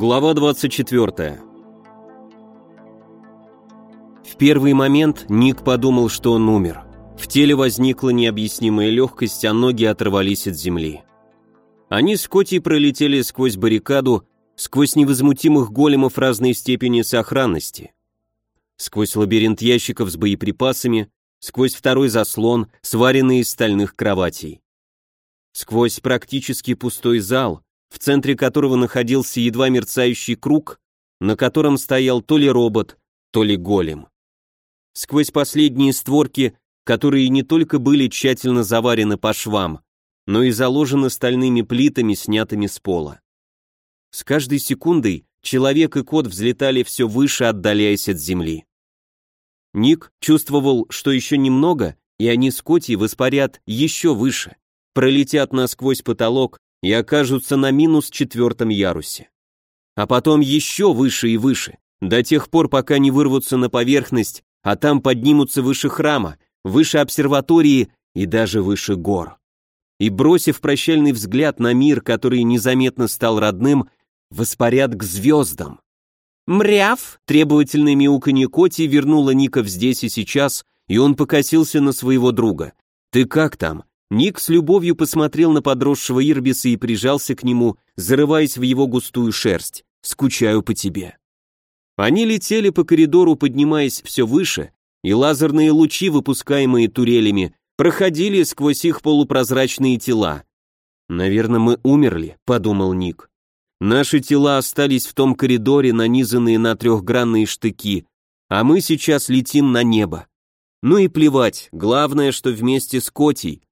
Глава 24. В первый момент Ник подумал, что он умер. В теле возникла необъяснимая легкость, а ноги оторвались от земли. Они с Коти пролетели сквозь баррикаду, сквозь невозмутимых големов разной степени сохранности, сквозь лабиринт ящиков с боеприпасами, сквозь второй заслон, сваренный из стальных кроватей, сквозь практически пустой зал, в центре которого находился едва мерцающий круг, на котором стоял то ли робот, то ли голем. Сквозь последние створки, которые не только были тщательно заварены по швам, но и заложены стальными плитами, снятыми с пола. С каждой секундой человек и кот взлетали все выше, отдаляясь от земли. Ник чувствовал, что еще немного, и они с Коти воспарят еще выше, пролетят насквозь потолок и окажутся на минус четвертом ярусе. А потом еще выше и выше, до тех пор, пока не вырвутся на поверхность, а там поднимутся выше храма, выше обсерватории и даже выше гор. И бросив прощальный взгляд на мир, который незаметно стал родным, воспарят к звездам. «Мряв!» — требовательное мяуканье Коти вернуло Ника в здесь и сейчас, и он покосился на своего друга. «Ты как там?» Ник с любовью посмотрел на подросшего Ирбиса и прижался к нему, зарываясь в его густую шерсть. «Скучаю по тебе». Они летели по коридору, поднимаясь все выше, и лазерные лучи, выпускаемые турелями, проходили сквозь их полупрозрачные тела. «Наверное, мы умерли», — подумал Ник. «Наши тела остались в том коридоре, нанизанные на трехгранные штыки, а мы сейчас летим на небо. Ну и плевать, главное, что вместе с Котей,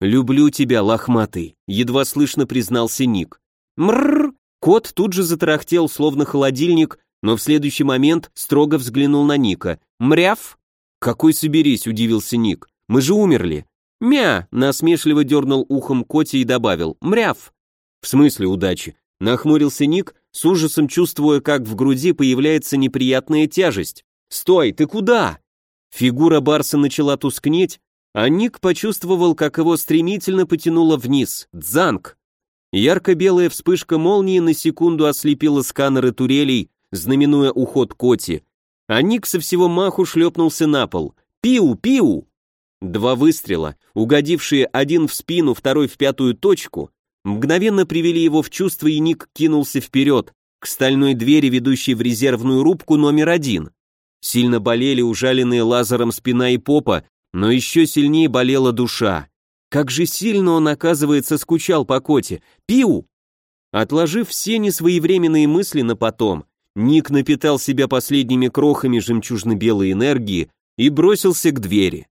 «Люблю тебя, лохматый», — едва слышно признался Ник. «Мрррр!» Кот тут же затарахтел, словно холодильник, но в следующий момент строго взглянул на Ника. «Мряв?» «Какой соберись», — удивился Ник. «Мы же умерли». «Мя!» — насмешливо дернул ухом Коти и добавил. «Мряв!» «В смысле удачи?» — нахмурился Ник, с ужасом чувствуя, как в груди появляется неприятная тяжесть. «Стой, ты куда?» Фигура Барса начала тускнеть, а Ник почувствовал, как его стремительно потянуло вниз. Дзанг! Ярко-белая вспышка молнии на секунду ослепила сканеры турелей, знаменуя уход Коти, а Ник со всего маху шлепнулся на пол. «Пиу! Пиу!» Два выстрела, угодившие один в спину, второй в пятую точку, мгновенно привели его в чувство, и Ник кинулся вперед, к стальной двери, ведущей в резервную рубку номер один. Сильно болели ужаленные лазером спина и попа, но еще сильнее болела душа. Как же сильно он, оказывается, скучал по коте. Пиу! Отложив все несвоевременные мысли на потом, Ник напитал себя последними крохами жемчужно-белой энергии и бросился к двери.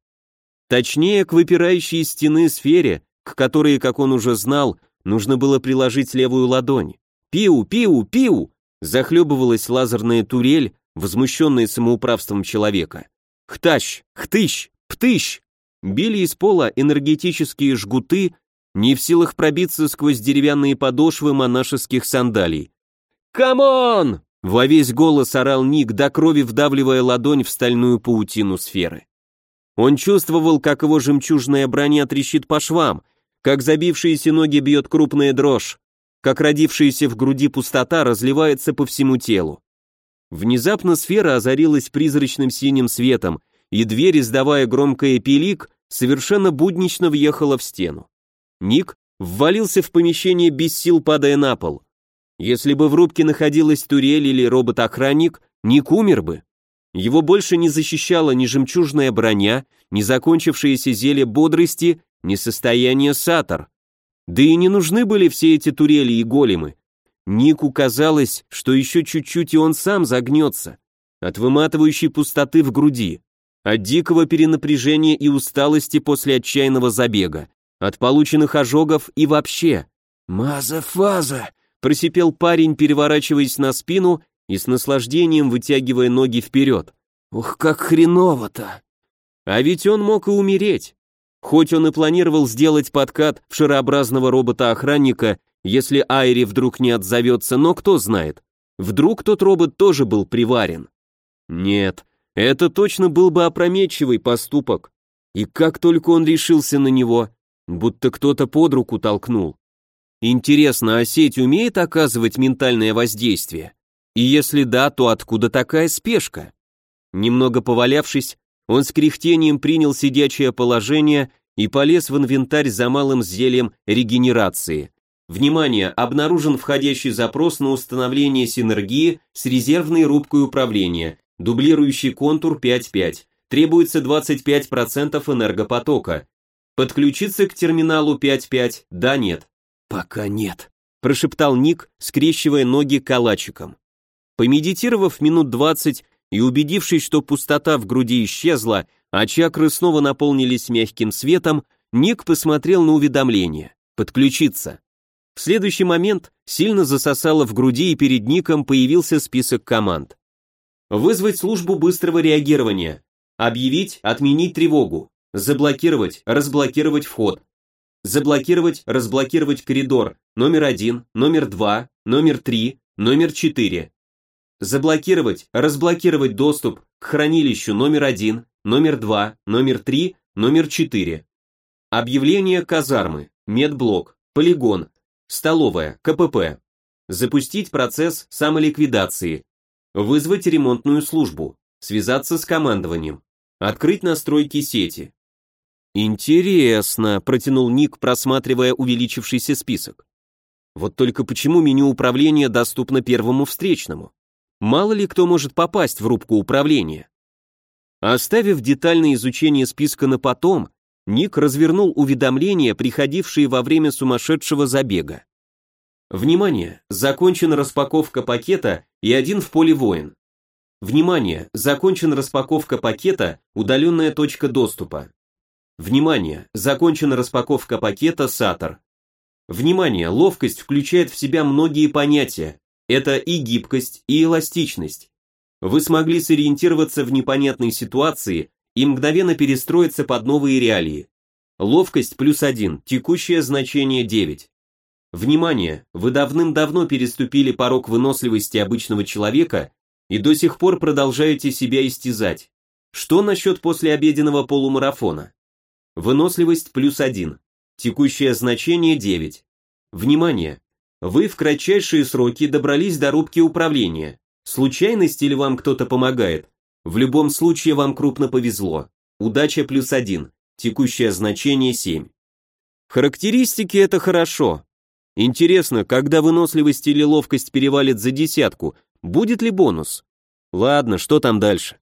Точнее, к выпирающей из стены сфере, к которой, как он уже знал, нужно было приложить левую ладонь. «Пиу, пиу, пиу!» захлебывалась лазерная турель, возмущенная самоуправством человека. «Хтащ! Хтыщ! Птыщ! Били из пола энергетические жгуты, не в силах пробиться сквозь деревянные подошвы монашеских сандалий. «Come on!» — во весь голос орал Ник, до крови вдавливая ладонь в стальную паутину сферы. Он чувствовал, как его жемчужная броня трещит по швам, как забившиеся ноги бьет крупная дрожь, как родившаяся в груди пустота разливается по всему телу. Внезапно сфера озарилась призрачным синим светом, и дверь, издавая громкое пилик, совершенно буднично въехала в стену. Ник ввалился в помещение без сил, падая на пол. Если бы в рубке находилась турель или робот-охранник, Ник умер бы. Его больше не защищала ни жемчужная броня, ни закончившееся зелье бодрости, ни состояние сатор. Да и не нужны были все эти турели и големы. Нику казалось, что еще чуть-чуть и он сам загнется от выматывающей пустоты в груди от дикого перенапряжения и усталости после отчаянного забега, от полученных ожогов и вообще. «Маза-фаза!» – просипел парень, переворачиваясь на спину и с наслаждением вытягивая ноги вперед. «Ух, как хреново-то!» А ведь он мог и умереть. Хоть он и планировал сделать подкат в шарообразного робота-охранника, если Айри вдруг не отзовется, но кто знает. Вдруг тот робот тоже был приварен. Нет, это точно был бы опрометчивый поступок. И как только он решился на него, будто кто-то под руку толкнул. Интересно, а сеть умеет оказывать ментальное воздействие? И если да, то откуда такая спешка? Немного повалявшись, он с кряхтением принял сидячее положение и полез в инвентарь за малым зельем регенерации. Внимание, обнаружен входящий запрос на установление синергии с резервной рубкой управления, дублирующий контур 5.5. Требуется 25% энергопотока. Подключиться к терминалу 5.5? Да, нет. Пока нет, прошептал Ник, скрещивая ноги калачиком. Помедитировав минут 20 и убедившись, что пустота в груди исчезла, а чакры снова наполнились мягким светом, Ник посмотрел на уведомление. Подключиться. В следующий момент сильно засосало в груди, и перед Ником появился список команд. Вызвать службу быстрого реагирования. Объявить, отменить тревогу. Заблокировать, разблокировать вход. Заблокировать, разблокировать коридор. Номер один, номер два, номер три, номер четыре. Заблокировать, разблокировать доступ к хранилищу номер один, номер два, номер три, номер четыре. Объявление казармы, медблок, полигон, столовая, КПП. Запустить процесс самоликвидации. Вызвать ремонтную службу. Связаться с командованием. Открыть настройки сети. Интересно, протянул Ник, просматривая увеличившийся список. Вот только почему меню управления доступно первому встречному? Мало ли кто может попасть в рубку управления. Оставив детальное изучение списка на потом, Ник развернул уведомления, приходившие во время сумасшедшего забега. Внимание! Закончена распаковка пакета и один в поле воин. Внимание! Закончена распаковка пакета, удаленная точка доступа. Внимание! Закончена распаковка пакета Сатор. Внимание! Ловкость включает в себя многие понятия, это и гибкость, и эластичность. Вы смогли сориентироваться в непонятной ситуации и мгновенно перестроиться под новые реалии. Ловкость плюс 1, текущее значение 9. Внимание, вы давным-давно переступили порог выносливости обычного человека и до сих пор продолжаете себя истязать. Что насчет послеобеденного полумарафона? Выносливость плюс 1, текущее значение 9. Внимание, вы в кратчайшие сроки добрались до рубки управления. Случайность или вам кто-то помогает? В любом случае вам крупно повезло. Удача плюс один. Текущее значение 7. Характеристики это хорошо. Интересно, когда выносливость или ловкость перевалит за десятку, будет ли бонус? Ладно, что там дальше?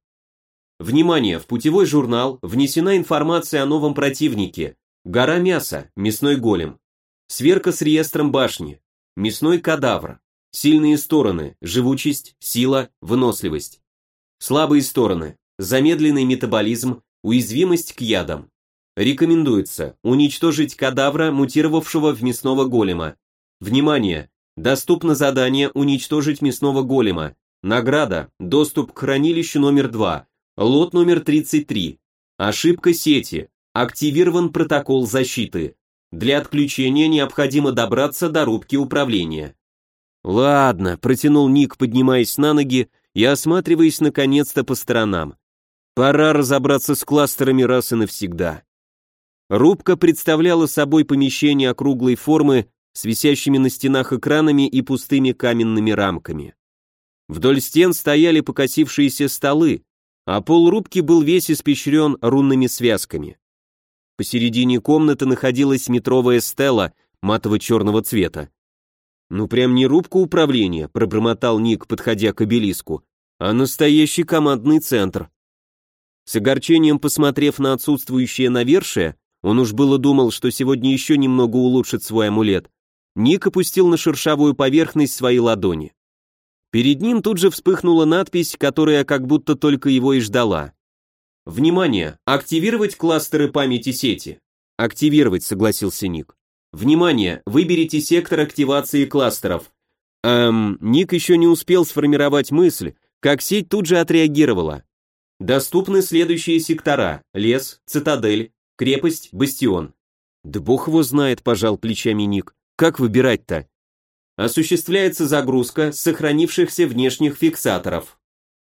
Внимание, в путевой журнал внесена информация о новом противнике. Гора мяса, мясной голем. Сверка с реестром башни. Мясной кадавр. Сильные стороны – живучесть, сила, выносливость. Слабые стороны – замедленный метаболизм, уязвимость к ядам. Рекомендуется уничтожить кадавра, мутировавшего в мясного голема. Внимание! Доступно задание уничтожить мясного голема. Награда – доступ к хранилищу номер 2, лот номер 33. Ошибка сети. Активирован протокол защиты. Для отключения необходимо добраться до рубки управления. Ладно, протянул Ник, поднимаясь на ноги и осматриваясь наконец-то по сторонам. Пора разобраться с кластерами раз и навсегда. Рубка представляла собой помещение округлой формы с висящими на стенах экранами и пустыми каменными рамками. Вдоль стен стояли покосившиеся столы, а пол рубки был весь испещрен рунными связками. Посередине комнаты находилась метровая стела матово-черного цвета. «Ну прям не рубка управления», — пробормотал Ник, подходя к обелиску, «а настоящий командный центр». С огорчением посмотрев на отсутствующее навершие, он уж было думал, что сегодня еще немного улучшит свой амулет, Ник опустил на шершавую поверхность свои ладони. Перед ним тут же вспыхнула надпись, которая как будто только его и ждала. Внимание! Активировать кластеры памяти сети. Активировать, согласился Ник. Внимание! Выберите сектор активации кластеров. Эм, Ник еще не успел сформировать мысль, как сеть тут же отреагировала. Доступны следующие сектора: лес, цитадель, крепость, бастион. Да бог его знает, пожал плечами Ник. Как выбирать-то? Осуществляется загрузка сохранившихся внешних фиксаторов.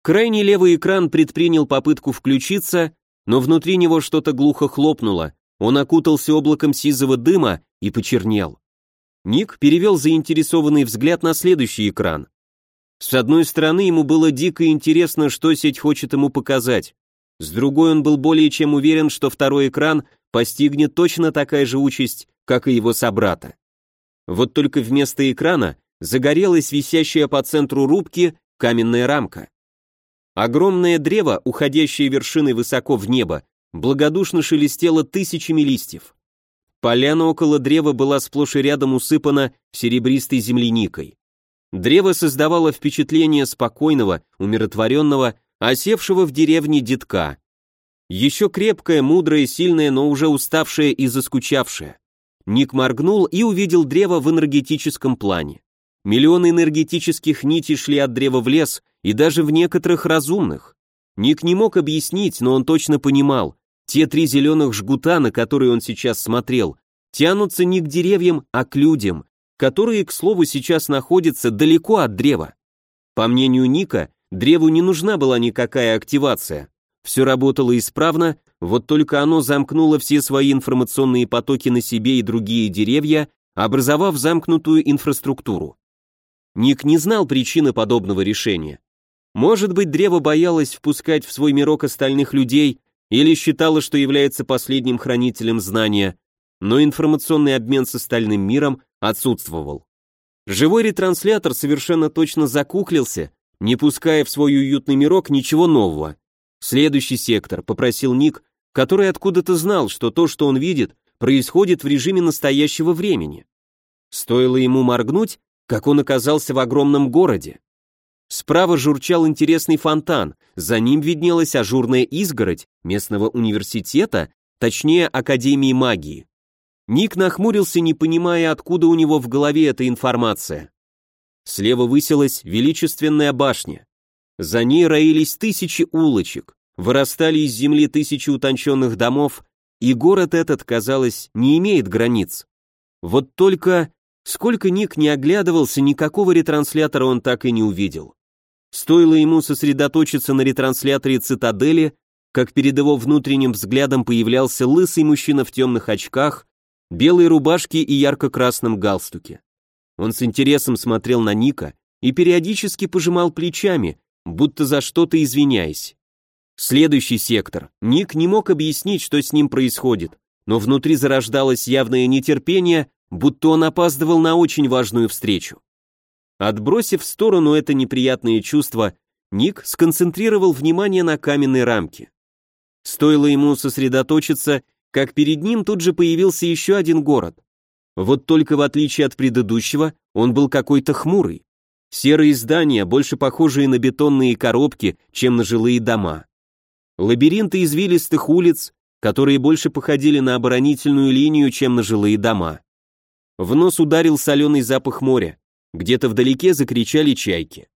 Крайний левый экран предпринял попытку включиться, но внутри него что-то глухо хлопнуло, он окутался облаком сизого дыма и почернел. Ник перевел заинтересованный взгляд на следующий экран. С одной стороны, ему было дико интересно, что сеть хочет ему показать. С другой, он был более чем уверен, что второй экран постигнет точно такая же участь, как и его собрата. Вот только вместо экрана загорелась висящая по центру рубки каменная рамка. Огромное древо, уходящее вершиной высоко в небо, благодушно шелестело тысячами листьев. Поляна около древа была сплошь и рядом усыпана серебристой земляникой. Древо создавало впечатление спокойного, умиротворенного, осевшего в деревне детка. Еще крепкое, мудрое, сильное, но уже уставшее и заскучавшее. Ник моргнул и увидел древо в энергетическом плане. Миллионы энергетических нитей шли от древа в лес, и даже в некоторых разумных. Ник не мог объяснить, но он точно понимал, те три зеленых жгута, на которые он сейчас смотрел, тянутся не к деревьям, а к людям, которые, к слову, сейчас находятся далеко от древа. По мнению Ника, древу не нужна была никакая активация. Все работало исправно, вот только оно замкнуло все свои информационные потоки на себе и другие деревья, образовав замкнутую инфраструктуру. Ник не знал причины подобного решения. Может быть, древо боялось впускать в свой мирок остальных людей или считало, что является последним хранителем знания, но информационный обмен с остальным миром отсутствовал. Живой ретранслятор совершенно точно закуклился, не пуская в свой уютный мирок ничего нового. Следующий сектор, попросил Ник, который откуда-то знал, что то, что он видит, происходит в режиме настоящего времени. Стоило ему моргнуть, как он оказался в огромном городе. Справа журчал интересный фонтан, за ним виднелась ажурная изгородь местного университета, точнее Академии магии. Ник нахмурился, не понимая, откуда у него в голове эта информация. Слева высилась величественная башня. За ней роились тысячи улочек, вырастали из земли тысячи утонченных домов, и город этот, казалось, не имеет границ. Вот только, сколько Ник не оглядывался, никакого ретранслятора он так и не увидел. Стоило ему сосредоточиться на ретрансляторе цитадели, как перед его внутренним взглядом появлялся лысый мужчина в темных очках белой рубашке и ярко-красном галстуке. Он с интересом смотрел на Ника и периодически пожимал плечами, будто за что-то извиняясь. Следующий сектор. Ник не мог объяснить, что с ним происходит, но внутри зарождалось явное нетерпение, будто он опаздывал на очень важную встречу. Отбросив в сторону это неприятное чувство, Ник сконцентрировал внимание на каменной рамке. Стоило ему сосредоточиться, как перед ним тут же появился еще один город. Вот только в отличие от предыдущего, он был какой-то хмурый. Серые здания, больше похожие на бетонные коробки, чем на жилые дома. Лабиринты извилистых улиц, которые больше походили на оборонительную линию, чем на жилые дома. В нос ударил соленый запах моря, где-то вдалеке закричали чайки.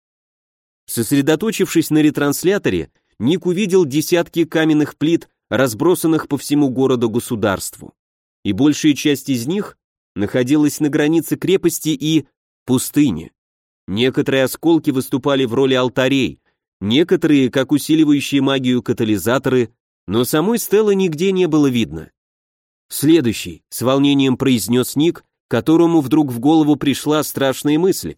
Сосредоточившись на ретрансляторе, Ник увидел десятки каменных плит разбросанных по всему городу-государству. И большая часть из них находилась на границе крепости и пустыни. Некоторые осколки выступали в роли алтарей, некоторые как усиливающие магию катализаторы, но самой Стеллы нигде не было видно. Следующий, с волнением произнес Ник, которому вдруг в голову пришла страшная мысль.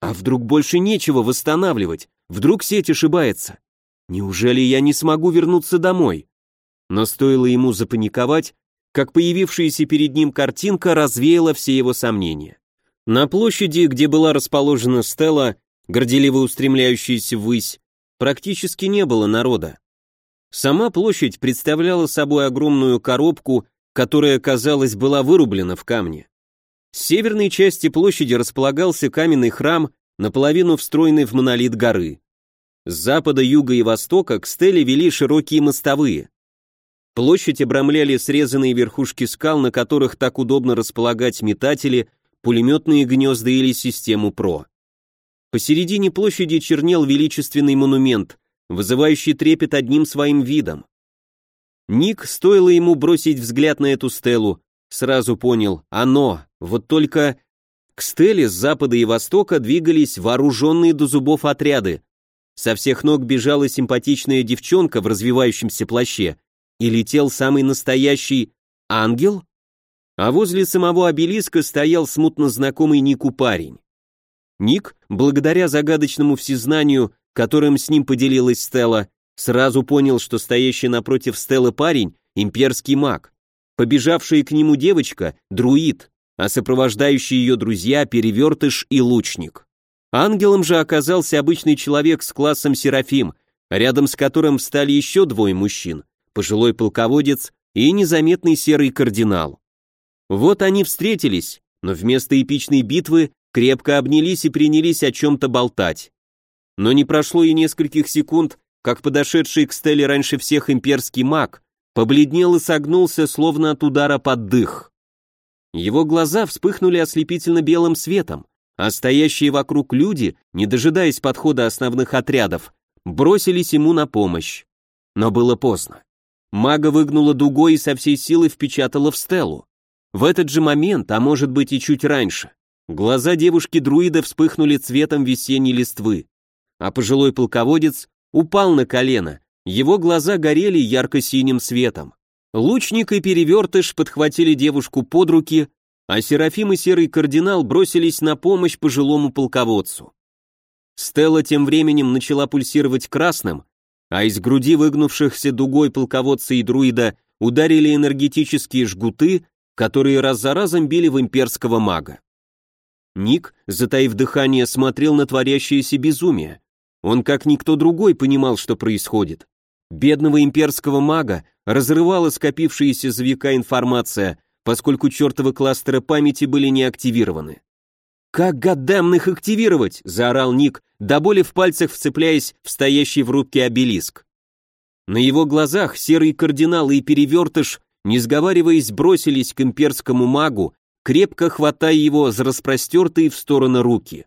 А вдруг больше нечего восстанавливать? Вдруг сеть ошибается? Неужели я не смогу вернуться домой? Но стоило ему запаниковать, как появившаяся перед ним картинка развеяла все его сомнения. На площади, где была расположена стела, горделиво устремляющаяся ввысь, практически не было народа. Сама площадь представляла собой огромную коробку, которая, казалось, была вырублена в камне. С северной части площади располагался каменный храм, наполовину встроенный в монолит горы. С запада, юга и востока к стеле вели широкие мостовые. Площадь обрамляли срезанные верхушки скал, на которых так удобно располагать метатели, пулеметные гнезда или систему ПРО. Посередине площади чернел величественный монумент, вызывающий трепет одним своим видом. Ник, стоило ему бросить взгляд на эту стелу, сразу понял, оно, вот только к стеле с запада и востока двигались вооруженные до зубов отряды. Со всех ног бежала симпатичная девчонка в развивающемся плаще, и летел самый настоящий ангел? а возле самого обелиска стоял смутно знакомый Нику парень. Ник, благодаря загадочному всезнанию, которым с ним поделилась Стелла, сразу понял, что стоящий напротив Стеллы парень — имперский маг. Побежавшая к нему девочка — друид, а сопровождающие ее друзья — перевертыш и лучник. Ангелом же оказался обычный человек с классом Серафим, рядом с которым встали еще двое мужчин, пожилой полководец и незаметный серый кардинал. Вот они встретились, но вместо эпичной битвы крепко обнялись и принялись о чем-то болтать. Но не прошло и нескольких секунд, как подошедший к Стелле раньше всех имперский маг побледнел и согнулся, словно от удара под дых. Его глаза вспыхнули ослепительно белым светом, а стоящие вокруг люди, не дожидаясь подхода основных отрядов, бросились ему на помощь. Но было поздно. Мага выгнула дугой и со всей силы впечатала в Стеллу. В этот же момент, а может быть и чуть раньше, глаза девушки-друида вспыхнули цветом весенней листвы, а пожилой полководец упал на колено, его глаза горели ярко-синим светом. Лучник и перевертыш подхватили девушку под руки, а Серафим и Серый Кардинал бросились на помощь пожилому полководцу. Стелла тем временем начала пульсировать красным, а из груди выгнувшихся дугой полководца и друида ударили энергетические жгуты, которые раз за разом били в имперского мага. Ник, затаив дыхание, смотрел на творящееся безумие. Он, как никто другой, понимал, что происходит. Бедного имперского мага разрывала скопившаяся за века информация, поскольку чертовы кластеры памяти были не активированы. «Как годам их активировать?» – заорал Ник, до боли в пальцах вцепляясь в стоящий в рубке обелиск. На его глазах серый кардинал и перевертыш не сговариваясь, бросились к имперскому магу, крепко хватая его за распростертые в стороны руки.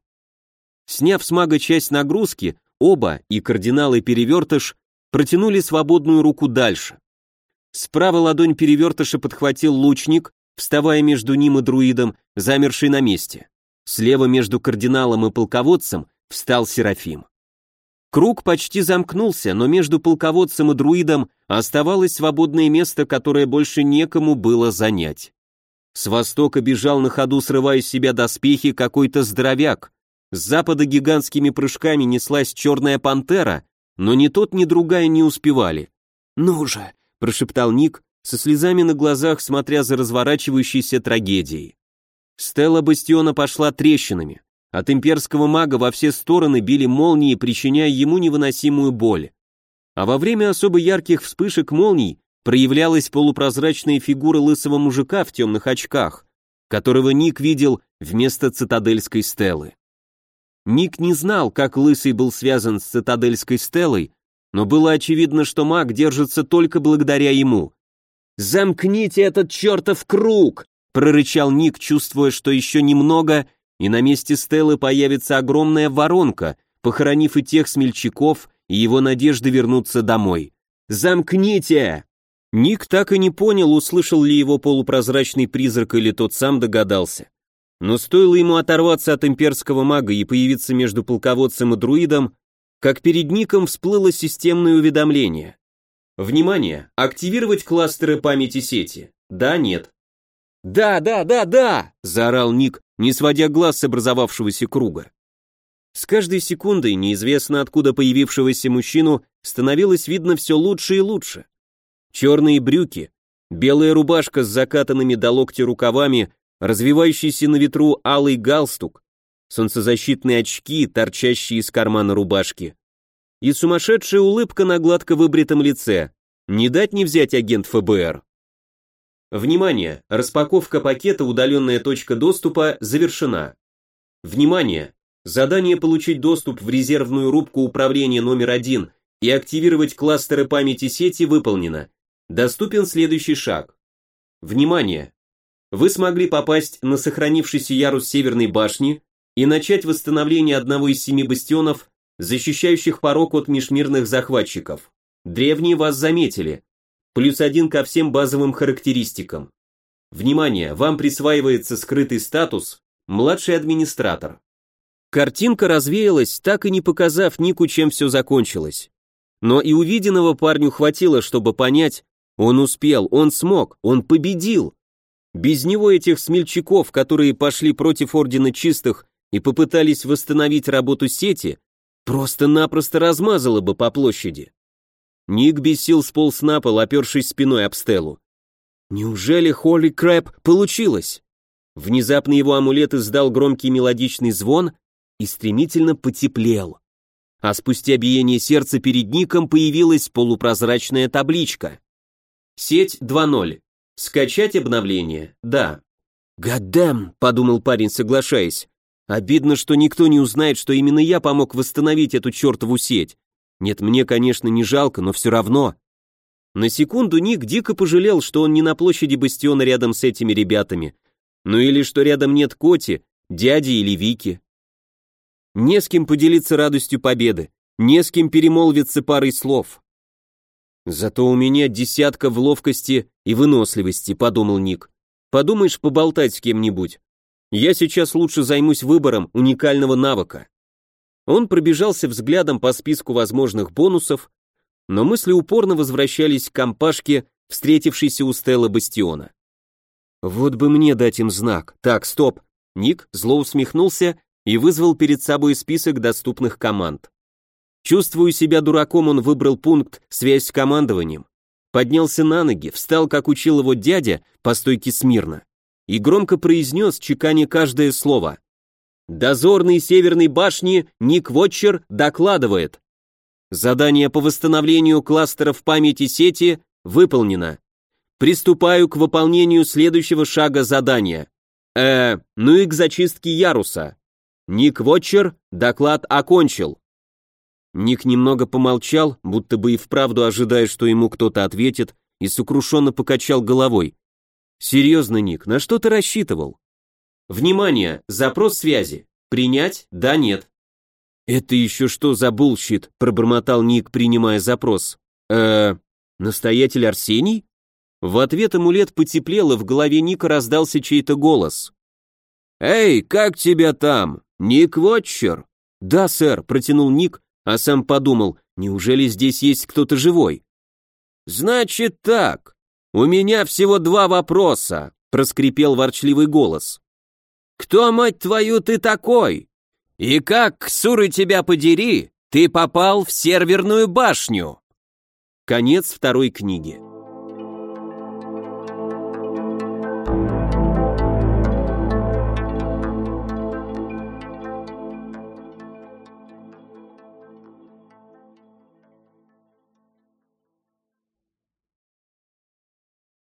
Сняв с мага часть нагрузки, оба, и кардинал и перевертыш, протянули свободную руку дальше. Справа ладонь перевертыша подхватил лучник, вставая между ним и друидом, замерший на месте. Слева между кардиналом и полководцем встал Серафим. Круг почти замкнулся, но между полководцем и друидом оставалось свободное место, которое больше некому было занять. С востока бежал на ходу, срывая с себя доспехи, какой-то здоровяк. С запада гигантскими прыжками неслась черная пантера, но ни тот, ни другая не успевали. «Ну же!» – прошептал Ник, со слезами на глазах, смотря за разворачивающейся трагедией. Стелла Бастиона пошла трещинами. От имперского мага во все стороны били молнии, причиняя ему невыносимую боль. А во время особо ярких вспышек молний проявлялась полупрозрачная фигура лысого мужика в темных очках, которого Ник видел вместо цитадельской стелы. Ник не знал, как лысый был связан с цитадельской стелой, но было очевидно, что маг держится только благодаря ему. «Замкните этот чертов круг!» — прорычал Ник, чувствуя, что еще немного — и на месте Стеллы появится огромная воронка, похоронив и тех смельчаков, и его надежды вернуться домой. «Замкните!» Ник так и не понял, услышал ли его полупрозрачный призрак или тот сам догадался. Но стоило ему оторваться от имперского мага и появиться между полководцем и друидом, как перед Ником всплыло системное уведомление. Внимание! Активировать кластеры памяти сети. Да, нет. «Да, да, да, да!» – заорал Ник, не сводя глаз с образовавшегося круга. С каждой секундой неизвестно откуда появившегося мужчину становилось видно все лучше и лучше. Черные брюки, белая рубашка с закатанными до локтя рукавами, развивающийся на ветру алый галстук, солнцезащитные очки, торчащие из кармана рубашки, и сумасшедшая улыбка на гладко выбритом лице. Не дать не взять агент ФБР. Внимание! Распаковка пакета «Удаленная точка доступа» завершена. Внимание! Задание получить доступ в резервную рубку управления номер один и активировать кластеры памяти сети выполнено. Доступен следующий шаг. Внимание! Вы смогли попасть на сохранившийся ярус Северной башни и начать восстановление одного из семи бастионов, защищающих порог от межмирных захватчиков. Древние вас заметили, плюс один ко всем базовым характеристикам. Внимание, вам присваивается скрытый статус «младший администратор». Картинка развеялась, так и не показав Нику, чем все закончилось. Но и увиденного парню хватило, чтобы понять, он успел, он смог, он победил. Без него этих смельчаков, которые пошли против Ордена Чистых и попытались восстановить работу сети, просто-напросто размазало бы по площади. Ник без сил сполз на пол, опершись спиной об стелу. Неужели Холли Крэп получилось? Внезапно его амулет издал громкий мелодичный звон и стремительно потеплел. А спустя биение сердца перед Ником появилась полупрозрачная табличка. Сеть 2.0. Скачать обновление? Да. «Гаддам», — подумал парень, соглашаясь. «Обидно, что никто не узнает, что именно я помог восстановить эту чертову сеть. Нет, мне, конечно, не жалко, но все равно». На секунду Ник дико пожалел, что он не на площади Бастиона рядом с этими ребятами. Ну или что рядом нет Коти, дяди или Вики. Не с кем поделиться радостью победы, не с кем перемолвиться парой слов. Зато у меня десятка в ловкости и выносливости, подумал Ник. Подумаешь поболтать с кем-нибудь. Я сейчас лучше займусь выбором уникального навыка. Он пробежался взглядом по списку возможных бонусов, но мысли упорно возвращались к компашке, встретившейся у Стелла Бастиона. Вот бы мне дать им знак. Так, стоп. Ник зло усмехнулся и вызвал перед собой список доступных команд. Чувствуя себя дураком, он выбрал пункт «Связь с командованием», поднялся на ноги, встал, как учил его дядя, по стойке смирно, и громко произнес, чеканя каждое слово. «Дозорный Северной башни Ник Вотчер докладывает. Задание по восстановлению кластеров памяти сети выполнено. Приступаю к выполнению следующего шага задания. Э, ну и к зачистке яруса. Ник Вотчер доклад окончил. Ник немного помолчал, будто бы и вправду ожидая, что ему кто-то ответит, и сокрушенно покачал головой. «Серьезно, Ник, на что ты рассчитывал?» «Внимание! Запрос связи. Принять? Да, нет». «Это еще что за bullshit?» – пробормотал Ник, принимая запрос. э настоятель Арсений?» В ответ амулет потеплел, и в голове Ника раздался чей-то голос. «Эй, как тебя там? Ник Вотчер?» «Да, сэр», – протянул Ник, а сам подумал, неужели здесь есть кто-то живой? «Значит так, у меня всего два вопроса», — проскрипел ворчливый голос. «Кто, мать твою, ты такой? И как, суры тебя подери, ты попал в серверную башню?» Конец второй книги.